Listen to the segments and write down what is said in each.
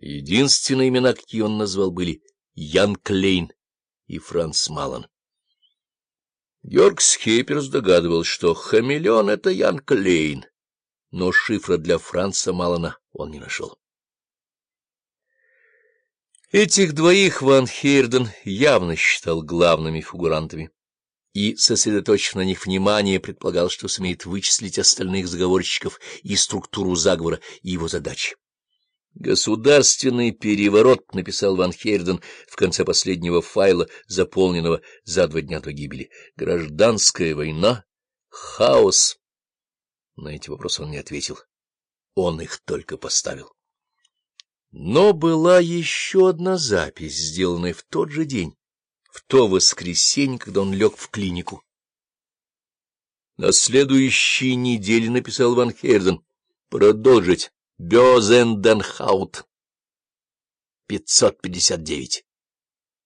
Единственные имена, какие он назвал, были Ян Клейн и Франц Малан. Георг Скейперс догадывался, что хамелеон — это Ян Клейн, но шифра для Франца Малана он не нашел. Этих двоих Ван Хейрден явно считал главными фигурантами и, сосредоточив на них внимание, предполагал, что сумеет вычислить остальных заговорщиков и структуру заговора и его задачи. «Государственный переворот», — написал Ван Хейрден в конце последнего файла, заполненного за два дня до гибели. «Гражданская война? Хаос?» На эти вопросы он не ответил. Он их только поставил. Но была еще одна запись, сделанная в тот же день, в то воскресенье, когда он лег в клинику. На следующей неделе написал Ван Хейрден продолжить Бёзенденхаут. 559.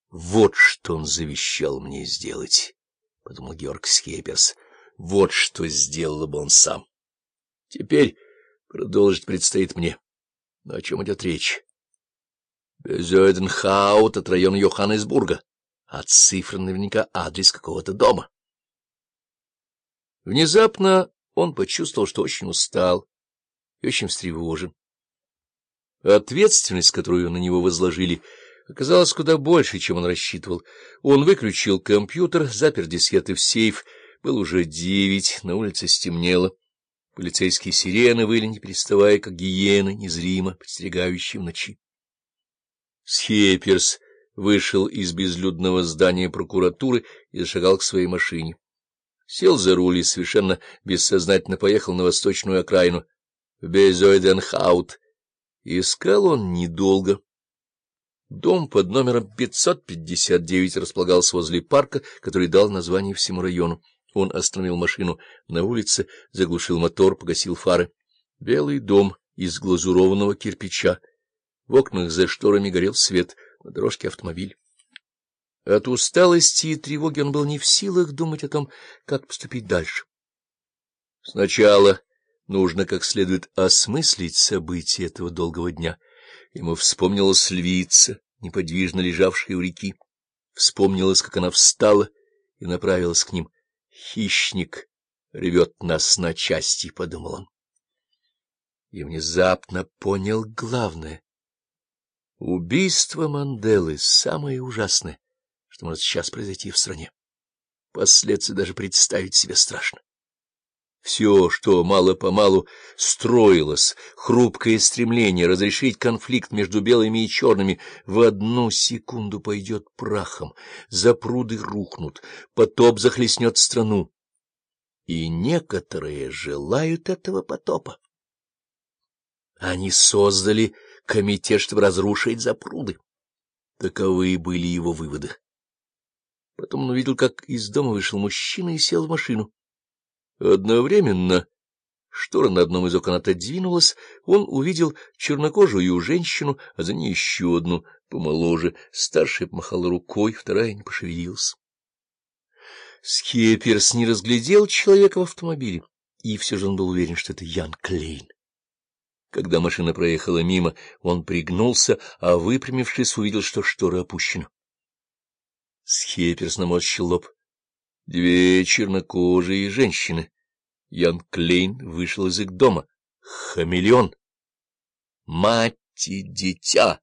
Вот что он завещал мне сделать, — подумал Георг Скеперс. Вот что сделал бы он сам. Теперь продолжить предстоит мне. Но о чем идет речь? Безойденхаут от района Йоханнесбурга, а цифра наверняка адрес какого-то дома. Внезапно он почувствовал, что очень устал и очень встревожен. Ответственность, которую на него возложили, оказалась куда больше, чем он рассчитывал. Он выключил компьютер, запер дискеты в сейф. Было уже девять, на улице стемнело. Полицейские сирены выли, не переставая, как гиены, незримо, подстерегающие в ночи. Схеперс вышел из безлюдного здания прокуратуры и зашагал к своей машине. Сел за руль и совершенно бессознательно поехал на восточную окраину, Безойденхаут. Искал он недолго. Дом под номером 559 располагался возле парка, который дал название всему району. Он остановил машину на улице, заглушил мотор, погасил фары. Белый дом из глазурованного кирпича. В окнах за шторами горел свет, на дорожке автомобиль. От усталости и тревоги он был не в силах думать о том, как поступить дальше. Сначала нужно как следует осмыслить события этого долгого дня. Ему вспомнилась львица, неподвижно лежавшая у реки. Вспомнилось, как она встала и направилась к ним — Хищник рвет нас на части, — подумал он. И внезапно понял главное. Убийство Манделы — самое ужасное, что может сейчас произойти в стране. Последствия даже представить себе страшно. Все, что мало-помалу строилось, хрупкое стремление разрешить конфликт между белыми и черными, в одну секунду пойдет прахом, запруды рухнут, потоп захлестнет страну. И некоторые желают этого потопа. Они создали комитет, чтобы разрушить запруды. Таковы были его выводы. Потом он увидел, как из дома вышел мужчина и сел в машину. Одновременно штора на одном из окон отодвинулась, он увидел чернокожую женщину, а за ней еще одну, помоложе. Старшая помахала рукой, вторая не пошевелилась. Скеперс не разглядел человека в автомобиле, и все же он был уверен, что это Ян Клейн. Когда машина проехала мимо, он пригнулся, а, выпрямившись, увидел, что штора опущена. Схеперс наморщил лоб. Две чернокожие женщины. Ян Клейн вышел из их дома. Хамелеон. Мать и дитя!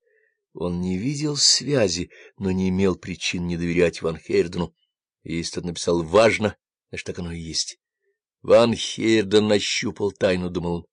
Он не видел связи, но не имел причин не доверять Ван Хейрдену. Если тот написал «важно», значит, так оно и есть. Ван Хейрден нащупал тайну, думал он.